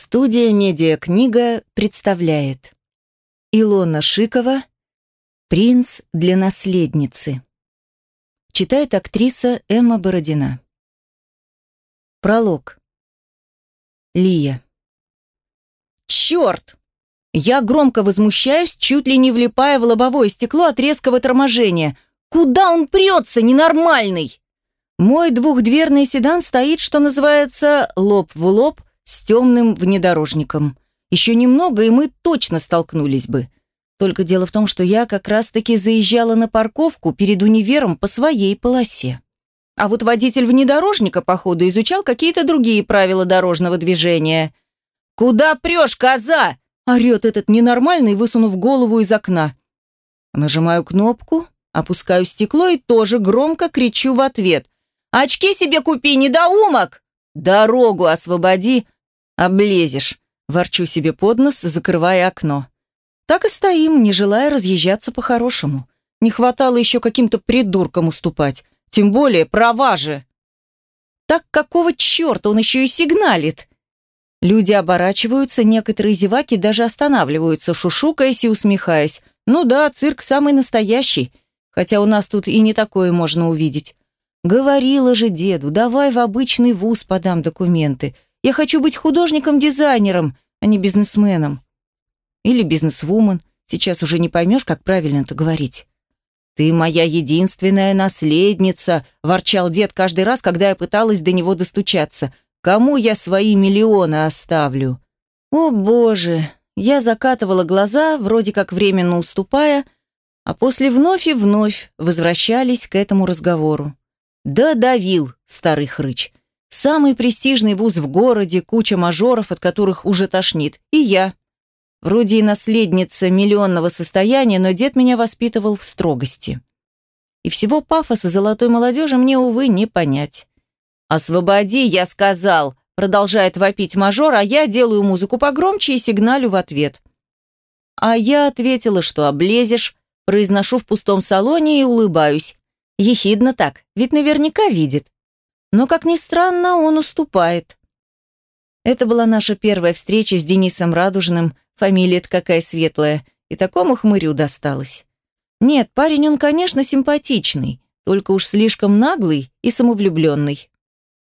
Студия «Медиакнига» представляет Илона Шикова «Принц для наследницы» Читает актриса Эмма Бородина Пролог Лия Черт! Я громко возмущаюсь, чуть ли не влипая в лобовое стекло от резкого торможения. Куда он прется, ненормальный? Мой двухдверный седан стоит, что называется, лоб в лоб с темным внедорожником. Еще немного, и мы точно столкнулись бы. Только дело в том, что я как раз-таки заезжала на парковку перед универом по своей полосе. А вот водитель внедорожника, походу, изучал какие-то другие правила дорожного движения. «Куда прешь, коза?» – орет этот ненормальный, высунув голову из окна. Нажимаю кнопку, опускаю стекло и тоже громко кричу в ответ. «Очки себе купи, недоумок!» «Дорогу освободи!» «Облезешь», – ворчу себе под нос, закрывая окно. Так и стоим, не желая разъезжаться по-хорошему. Не хватало еще каким-то придуркам уступать. Тем более права же. Так какого черта он еще и сигналит? Люди оборачиваются, некоторые зеваки даже останавливаются, шушукаясь и усмехаясь. Ну да, цирк самый настоящий. Хотя у нас тут и не такое можно увидеть. Говорила же деду, давай в обычный вуз подам документы – я хочу быть художником-дизайнером, а не бизнесменом. Или бизнесвумен. Сейчас уже не поймешь, как правильно это говорить. «Ты моя единственная наследница», – ворчал дед каждый раз, когда я пыталась до него достучаться. «Кому я свои миллионы оставлю?» «О, боже!» Я закатывала глаза, вроде как временно уступая, а после вновь и вновь возвращались к этому разговору. «Да давил, старый хрыч. Самый престижный вуз в городе, куча мажоров, от которых уже тошнит. И я. Вроде и наследница миллионного состояния, но дед меня воспитывал в строгости. И всего пафоса золотой молодежи мне, увы, не понять. «Освободи, я сказал!» Продолжает вопить мажор, а я делаю музыку погромче и сигналю в ответ. А я ответила, что облезешь, произношу в пустом салоне и улыбаюсь. Ехидно так, ведь наверняка видит. Но, как ни странно, он уступает. Это была наша первая встреча с Денисом Радужным, фамилия-то какая светлая, и такому хмырю досталось. Нет, парень он, конечно, симпатичный, только уж слишком наглый и самовлюбленный.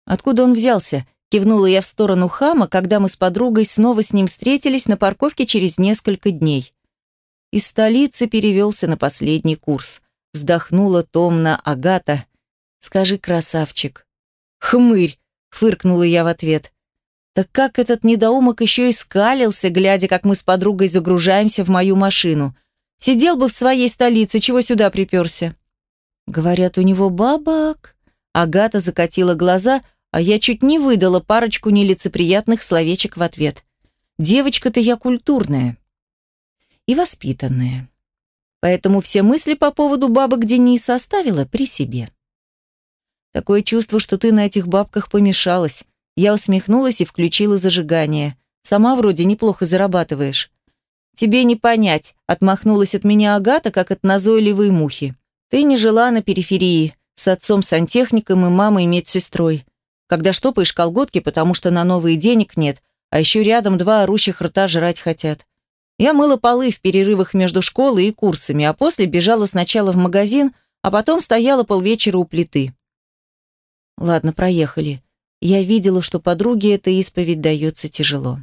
Откуда он взялся? Кивнула я в сторону хама, когда мы с подругой снова с ним встретились на парковке через несколько дней. Из столицы перевелся на последний курс. Вздохнула томно Агата. «Скажи, красавчик, «Хмырь!» — фыркнула я в ответ. Так как этот недоумок еще и скалился, глядя, как мы с подругой загружаемся в мою машину. Сидел бы в своей столице, чего сюда приперся? Говорят, у него бабак. Агата закатила глаза, а я чуть не выдала парочку нелицеприятных словечек в ответ. Девочка-то я культурная и воспитанная. Поэтому все мысли по поводу бабок Дениса оставила при себе. Такое чувство, что ты на этих бабках помешалась. Я усмехнулась и включила зажигание. Сама вроде неплохо зарабатываешь. Тебе не понять, отмахнулась от меня Агата, как от назойливой мухи. Ты не жила на периферии, с отцом-сантехником и мамой-медсестрой. Когда штопаешь колготки, потому что на новые денег нет, а еще рядом два орущих рта жрать хотят. Я мыла полы в перерывах между школой и курсами, а после бежала сначала в магазин, а потом стояла полвечера у плиты. Ладно, проехали. Я видела, что подруге эта исповедь дается тяжело.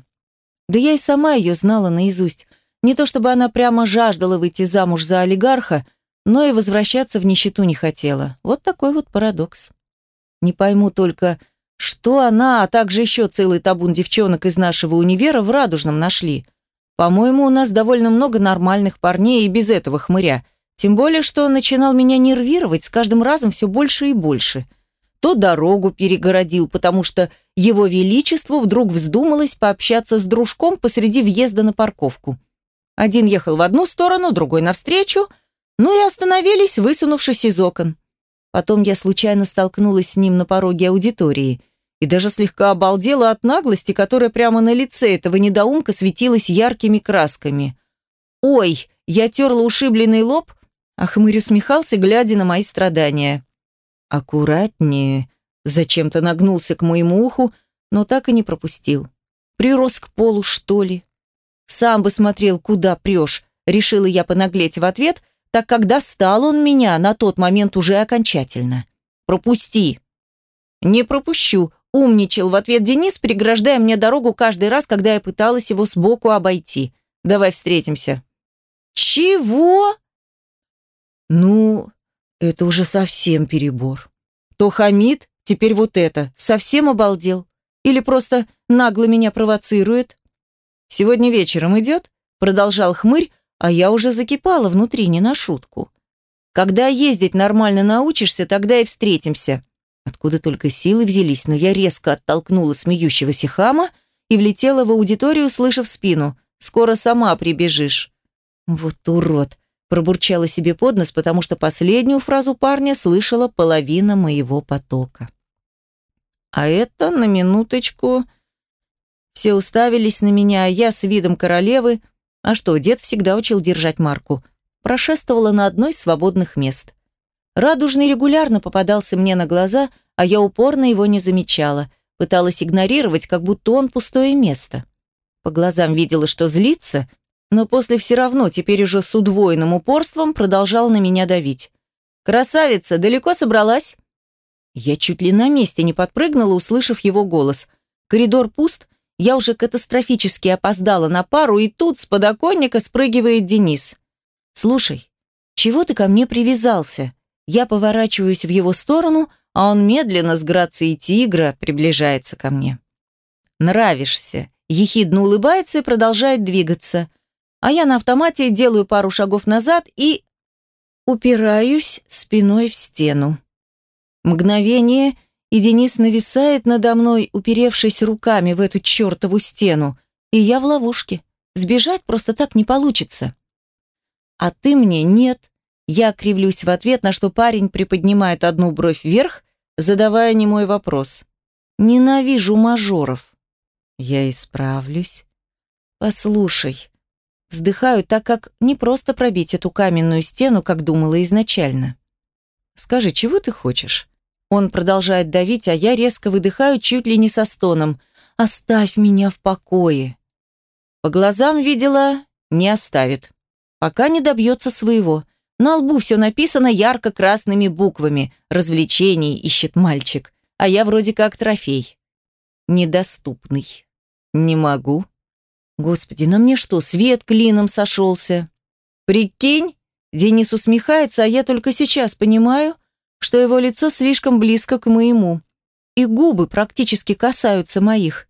Да я и сама ее знала наизусть. Не то чтобы она прямо жаждала выйти замуж за олигарха, но и возвращаться в нищету не хотела. Вот такой вот парадокс. Не пойму только, что она, а также еще целый табун девчонок из нашего универа в Радужном нашли. По-моему, у нас довольно много нормальных парней и без этого хмыря. Тем более, что он начинал меня нервировать с каждым разом все больше и больше – то дорогу перегородил, потому что его величеству вдруг вздумалось пообщаться с дружком посреди въезда на парковку. Один ехал в одну сторону, другой навстречу, ну и остановились, высунувшись из окон. Потом я случайно столкнулась с ним на пороге аудитории и даже слегка обалдела от наглости, которая прямо на лице этого недоумка светилась яркими красками. «Ой!» – я терла ушибленный лоб, а хмырь усмехался, глядя на мои страдания. «Аккуратнее», зачем-то нагнулся к моему уху, но так и не пропустил. Прирос к полу, что ли? Сам бы смотрел, куда прешь, решила я понаглеть в ответ, так как достал он меня на тот момент уже окончательно. Пропусти. Не пропущу, умничал в ответ Денис, преграждая мне дорогу каждый раз, когда я пыталась его сбоку обойти. Давай встретимся. Чего? Ну, это уже совсем перебор. То хамит, теперь вот это. Совсем обалдел. Или просто нагло меня провоцирует? Сегодня вечером идет? Продолжал хмырь, а я уже закипала внутри, не на шутку. Когда ездить нормально научишься, тогда и встретимся. Откуда только силы взялись, но я резко оттолкнула смеющегося хама и влетела в аудиторию, слышав спину. «Скоро сама прибежишь». «Вот урод!» – пробурчала себе под нос, потому что последнюю фразу парня слышала половина моего потока. А это на минуточку... Все уставились на меня, а я с видом королевы. А что, дед всегда учил держать марку. Прошествовала на одной из свободных мест. Радужный регулярно попадался мне на глаза, а я упорно его не замечала. Пыталась игнорировать, как будто он пустое место. По глазам видела, что злится, но после все равно, теперь уже с удвоенным упорством, продолжал на меня давить. «Красавица, далеко собралась?» Я чуть ли на месте не подпрыгнула, услышав его голос. Коридор пуст, я уже катастрофически опоздала на пару, и тут с подоконника спрыгивает Денис. «Слушай, чего ты ко мне привязался?» Я поворачиваюсь в его сторону, а он медленно с грацией тигра приближается ко мне. «Нравишься», ехидно улыбается и продолжает двигаться. А я на автомате делаю пару шагов назад и... упираюсь спиной в стену. Мгновение, и Денис нависает надо мной, уперевшись руками в эту чертову стену. И я в ловушке. Сбежать просто так не получится. А ты мне нет. Я кривлюсь в ответ, на что парень приподнимает одну бровь вверх, задавая немой вопрос. Ненавижу мажоров. Я исправлюсь. Послушай. Вздыхаю, так как не просто пробить эту каменную стену, как думала изначально. Скажи, чего ты хочешь? Он продолжает давить, а я резко выдыхаю чуть ли не со стоном. «Оставь меня в покое!» По глазам видела, не оставит. Пока не добьется своего. На лбу все написано ярко-красными буквами. «Развлечений ищет мальчик». А я вроде как трофей. Недоступный. Не могу. Господи, на мне что, свет клином сошелся? Прикинь? Денис усмехается, а я только сейчас понимаю, что его лицо слишком близко к моему. И губы практически касаются моих.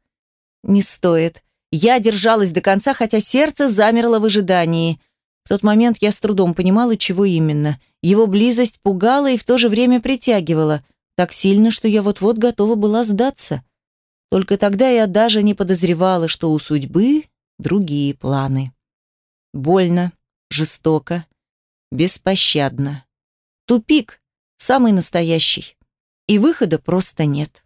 Не стоит. Я держалась до конца, хотя сердце замерло в ожидании. В тот момент я с трудом понимала, чего именно. Его близость пугала и в то же время притягивала. Так сильно, что я вот-вот готова была сдаться. Только тогда я даже не подозревала, что у судьбы другие планы. Больно, жестоко, беспощадно. Тупик, самый настоящий. И выхода просто нет.